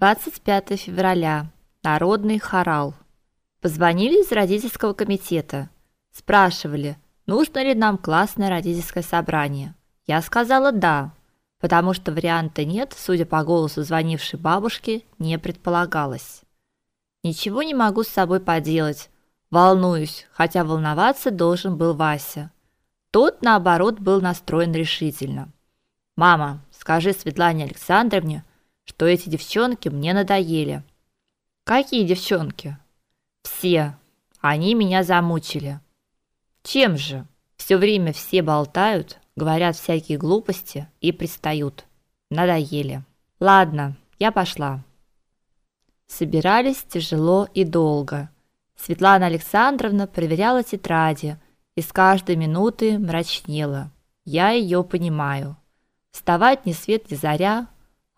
25 февраля. Народный хорал. Позвонили из родительского комитета. Спрашивали, нужно ли нам классное родительское собрание. Я сказала «да», потому что варианта «нет», судя по голосу звонившей бабушки, не предполагалось. Ничего не могу с собой поделать. Волнуюсь, хотя волноваться должен был Вася. Тот, наоборот, был настроен решительно. «Мама, скажи Светлане Александровне, что эти девчонки мне надоели. Какие девчонки? Все. Они меня замучили. Чем же? Все время все болтают, говорят всякие глупости и пристают. Надоели. Ладно, я пошла. Собирались тяжело и долго. Светлана Александровна проверяла тетради и с каждой минуты мрачнела. Я ее понимаю. Вставать ни свет ни заря,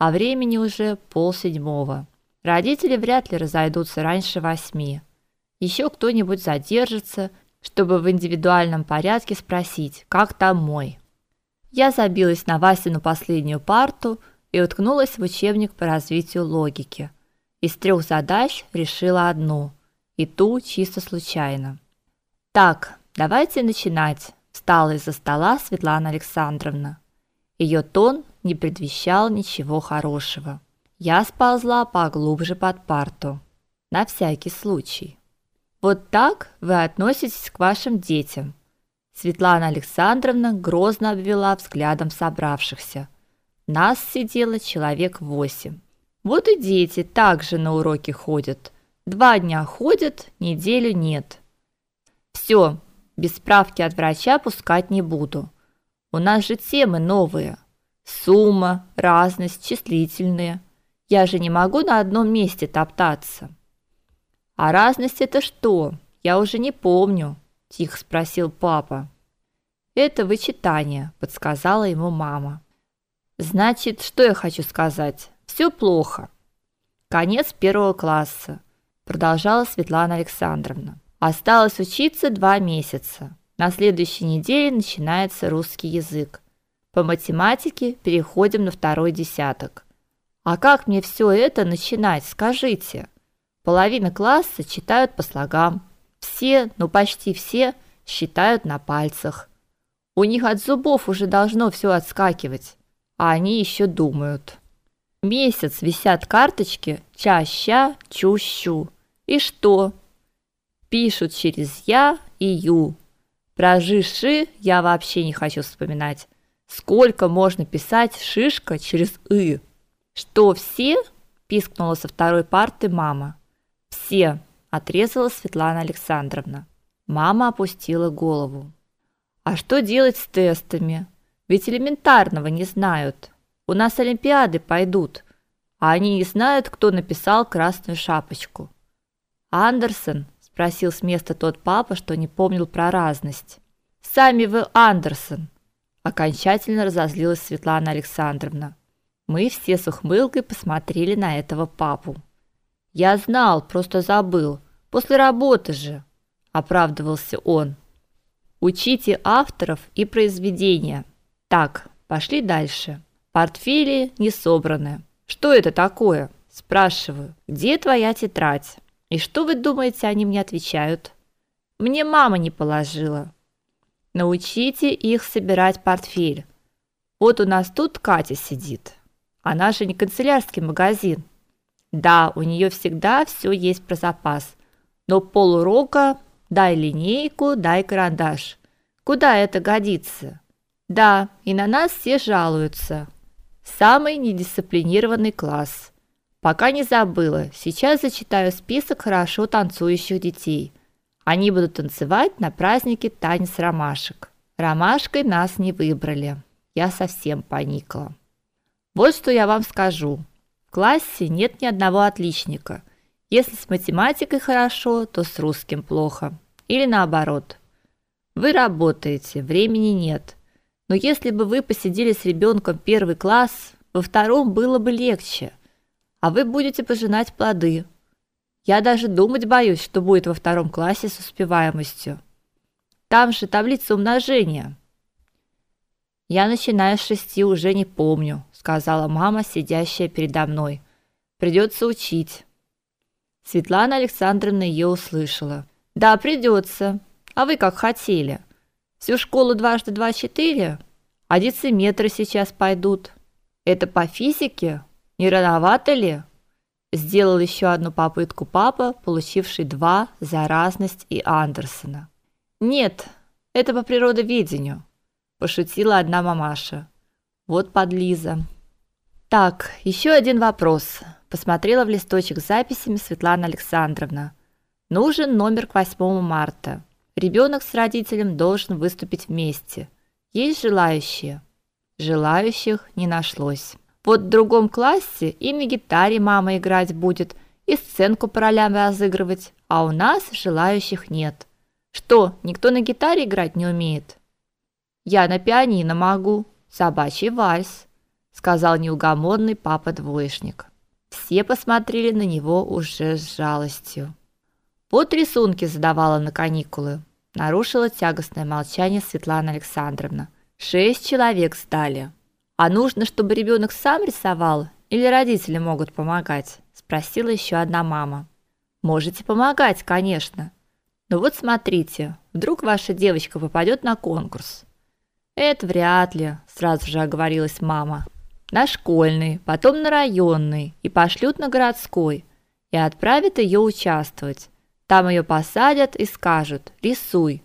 а времени уже полседьмого. Родители вряд ли разойдутся раньше восьми. Еще кто-нибудь задержится, чтобы в индивидуальном порядке спросить, как там мой. Я забилась на Васину последнюю парту и уткнулась в учебник по развитию логики. Из трех задач решила одну, и ту чисто случайно. Так, давайте начинать. Встала из-за стола Светлана Александровна. Ее тон не предвещал ничего хорошего. Я сползла поглубже под парту, на всякий случай. Вот так вы относитесь к вашим детям? Светлана Александровна грозно обвела взглядом собравшихся. Нас сидело человек восемь. Вот и дети также на уроки ходят. Два дня ходят, неделю нет. Все, без справки от врача пускать не буду. У нас же темы новые. Сумма, разность, числительные. Я же не могу на одном месте топтаться. А разность это что? Я уже не помню, тихо спросил папа. Это вычитание, подсказала ему мама. Значит, что я хочу сказать? Все плохо. Конец первого класса, продолжала Светлана Александровна. Осталось учиться два месяца. На следующей неделе начинается русский язык. По математике переходим на второй десяток. А как мне все это начинать, скажите? Половина класса читают по слогам. Все, ну почти все, считают на пальцах. У них от зубов уже должно все отскакивать, а они еще думают. Месяц висят карточки чаща, чущу. И что? Пишут через я и ю. Про жиши я вообще не хочу вспоминать. Сколько можно писать шишка через «ы»? Что, все? пискнула со второй парты мама. Все, отрезала Светлана Александровна. Мама опустила голову. А что делать с тестами? Ведь элементарного не знают. У нас олимпиады пойдут, а они не знают, кто написал красную шапочку. Андерсон спросил с места тот папа, что не помнил про разность. Сами вы Андерсон, окончательно разозлилась Светлана Александровна. Мы все с ухмылкой посмотрели на этого папу. Я знал, просто забыл. После работы же, оправдывался он. Учите авторов и произведения. Так, пошли дальше. Портфели не собраны. Что это такое? Спрашиваю. Где твоя тетрадь? И что вы думаете, они мне отвечают? Мне мама не положила. Научите их собирать портфель. Вот у нас тут Катя сидит. Она же не канцелярский магазин. Да, у нее всегда все есть про запас. Но полурока дай линейку, дай карандаш. Куда это годится? Да, и на нас все жалуются. Самый недисциплинированный класс. Пока не забыла. Сейчас зачитаю список хорошо танцующих детей. Они будут танцевать на празднике танец ромашек. Ромашкой нас не выбрали. Я совсем поникла. Вот что я вам скажу. В классе нет ни одного отличника. Если с математикой хорошо, то с русским плохо. Или наоборот. Вы работаете, времени нет. Но если бы вы посидели с ребенком первый класс, во втором было бы легче а вы будете пожинать плоды. Я даже думать боюсь, что будет во втором классе с успеваемостью. Там же таблица умножения. Я начиная с шести уже не помню, сказала мама, сидящая передо мной. Придется учить. Светлана Александровна ее услышала. Да, придется. А вы как хотели? Всю школу дважды два четыре? А дециметры сейчас пойдут. Это по физике? Не рановато ли? Сделал еще одну попытку папа, получивший два за разность и Андерсона. Нет, это по природоведению, пошутила одна мамаша. Вот подлиза. Так, еще один вопрос. Посмотрела в листочек с записями Светлана Александровна. Нужен номер к 8 марта. Ребенок с родителем должен выступить вместе. Есть желающие? Желающих не нашлось. Вот в другом классе и на гитаре мама играть будет, и сценку по ролям разыгрывать, а у нас желающих нет. Что, никто на гитаре играть не умеет? Я на пианино могу, собачий вальс сказал неугомонный папа-двоечник. Все посмотрели на него уже с жалостью. Вот рисунки задавала на каникулы. Нарушила тягостное молчание Светлана Александровна. Шесть человек стали. А нужно, чтобы ребенок сам рисовал или родители могут помогать? спросила еще одна мама. Можете помогать, конечно. Но вот смотрите, вдруг ваша девочка попадет на конкурс. Это вряд ли, сразу же оговорилась мама на школьный, потом на районный и пошлют на городской и отправят ее участвовать. Там ее посадят и скажут: "Рисуй".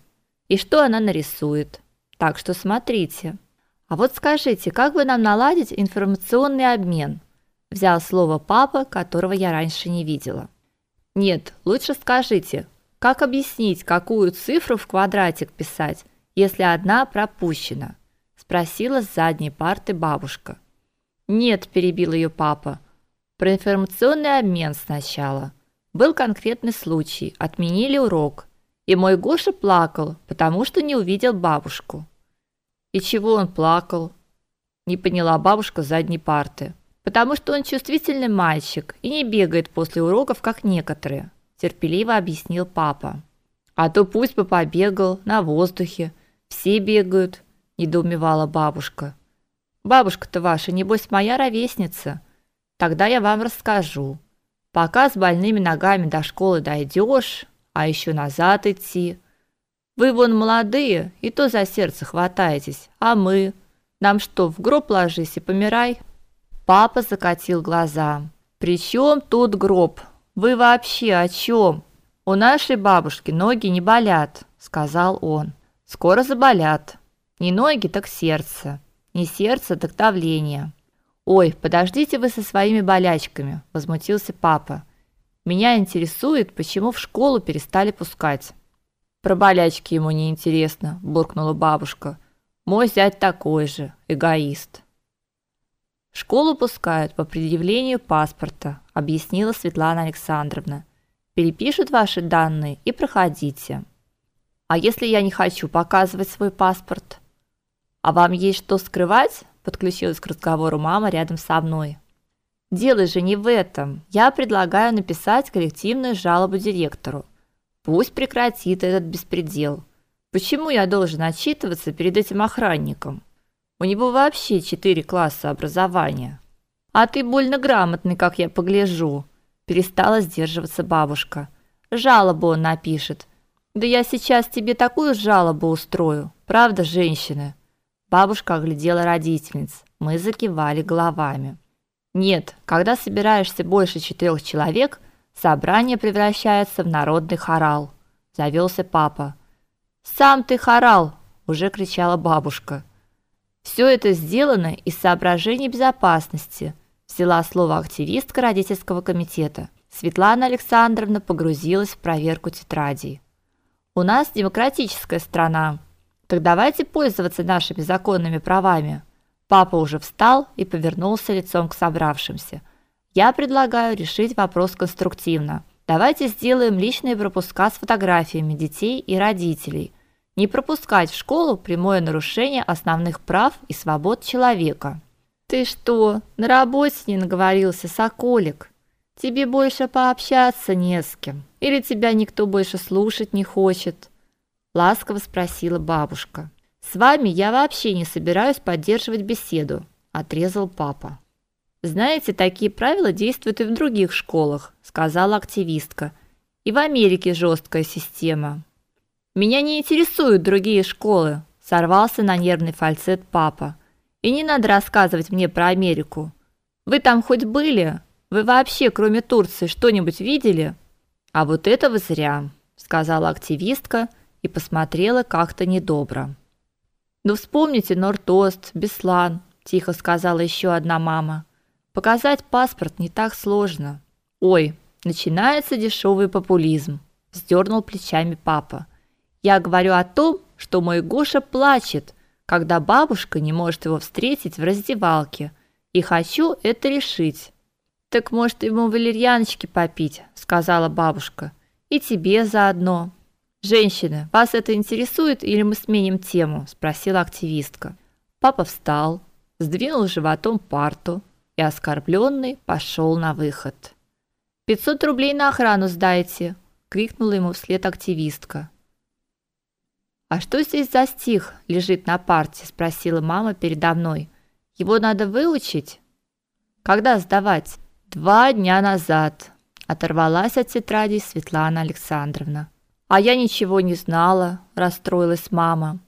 И что она нарисует? Так что смотрите. А вот скажите, как бы нам наладить информационный обмен? Взял слово папа, которого я раньше не видела. Нет, лучше скажите, как объяснить, какую цифру в квадратик писать, если одна пропущена? спросила с задней парты бабушка. Нет, перебил ее папа. Про информационный обмен сначала. Был конкретный случай, отменили урок, и мой Гоша плакал, потому что не увидел бабушку. И чего он плакал? Не поняла бабушка задней парты. Потому что он чувствительный мальчик и не бегает после уроков, как некоторые, терпеливо объяснил папа. А то пусть бы побегал на воздухе. Все бегают, недоумевала бабушка. Бабушка-то ваша, небось, моя ровесница. Тогда я вам расскажу. Пока с больными ногами до школы дойдешь, а еще назад идти. Вы вон молодые, и то за сердце хватаетесь, а мы? Нам что, в гроб ложись и помирай? Папа закатил глаза. При чем тут гроб? Вы вообще о чем? У нашей бабушки ноги не болят, сказал он. Скоро заболят. Не ноги, так сердце. Не сердце, так давление. Ой, подождите вы со своими болячками, возмутился папа. Меня интересует, почему в школу перестали пускать. Про болячки ему не интересно, буркнула бабушка. Мой зять такой же, эгоист. Школу пускают по предъявлению паспорта, объяснила Светлана Александровна. Перепишут ваши данные и проходите. А если я не хочу показывать свой паспорт? А вам есть что скрывать? Подключилась к разговору мама рядом со мной. Дело же не в этом. Я предлагаю написать коллективную жалобу директору. Пусть прекратит этот беспредел. Почему я должен отчитываться перед этим охранником? У него вообще четыре класса образования. А ты больно грамотный, как я погляжу. Перестала сдерживаться бабушка. Жалобу он напишет. Да я сейчас тебе такую жалобу устрою. Правда, женщины? Бабушка оглядела родительниц. Мы закивали головами. Нет, когда собираешься больше четырех человек, собрание превращается в народный хорал. Завелся папа. Сам ты хорал, уже кричала бабушка. Все это сделано из соображений безопасности, взяла слово активистка родительского комитета. Светлана Александровна погрузилась в проверку тетрадей. У нас демократическая страна, так давайте пользоваться нашими законными правами. Папа уже встал и повернулся лицом к собравшимся. Я предлагаю решить вопрос конструктивно. Давайте сделаем личные пропуска с фотографиями детей и родителей. Не пропускать в школу прямое нарушение основных прав и свобод человека. Ты что, на работе не наговорился, соколик? Тебе больше пообщаться не с кем, или тебя никто больше слушать не хочет? ласково спросила бабушка. С вами я вообще не собираюсь поддерживать беседу, отрезал папа. Знаете, такие правила действуют и в других школах, сказала активистка. И в Америке жесткая система. Меня не интересуют другие школы, сорвался на нервный фальцет папа. И не надо рассказывать мне про Америку. Вы там хоть были? Вы вообще, кроме Турции, что-нибудь видели? А вот это вы зря, сказала активистка и посмотрела как-то недобро. Ну вспомните Нортост, Беслан, тихо сказала еще одна мама. Показать паспорт не так сложно. Ой, начинается дешевый популизм, вздернул плечами папа. Я говорю о том, что мой Гоша плачет, когда бабушка не может его встретить в раздевалке, и хочу это решить. Так может ему валерьяночки попить, сказала бабушка. И тебе заодно. Женщины, вас это интересует или мы сменим тему, спросила активистка. Папа встал, сдвинул животом парту и оскорбленный пошел на выход. «Пятьсот рублей на охрану сдайте!» — крикнула ему вслед активистка. «А что здесь за стих лежит на парте?» — спросила мама передо мной. «Его надо выучить?» «Когда сдавать?» «Два дня назад», — оторвалась от тетради Светлана Александровна. «А я ничего не знала», — расстроилась мама.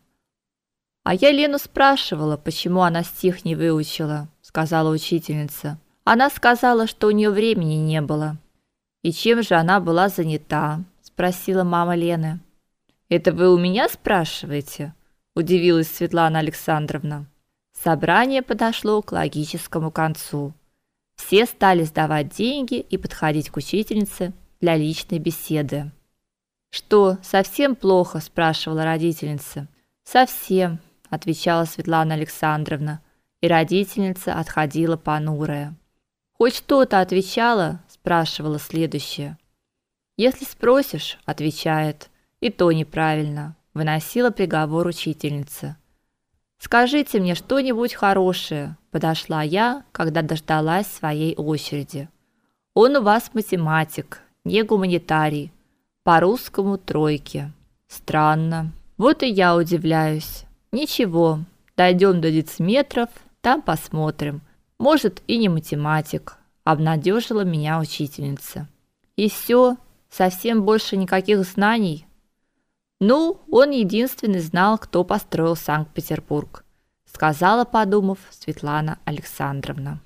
«А я Лену спрашивала, почему она стих не выучила», — сказала учительница. «Она сказала, что у нее времени не было». «И чем же она была занята?» — спросила мама Лены. «Это вы у меня спрашиваете?» – удивилась Светлана Александровна. Собрание подошло к логическому концу. Все стали сдавать деньги и подходить к учительнице для личной беседы. «Что, совсем плохо?» – спрашивала родительница. «Совсем», – отвечала Светлана Александровна, и родительница отходила понурая. «Хоть что-то отвечала?» – спрашивала следующая. «Если спросишь», – отвечает – и то неправильно, выносила приговор учительница. Скажите мне что-нибудь хорошее, подошла я, когда дождалась своей очереди. Он у вас математик, не гуманитарий, по русскому тройки. Странно. Вот и я удивляюсь. Ничего, дойдем до дециметров, там посмотрим. Может, и не математик, обнадежила меня учительница. И все, совсем больше никаких знаний. Ну, он единственный знал, кто построил Санкт-Петербург, сказала, подумав, Светлана Александровна.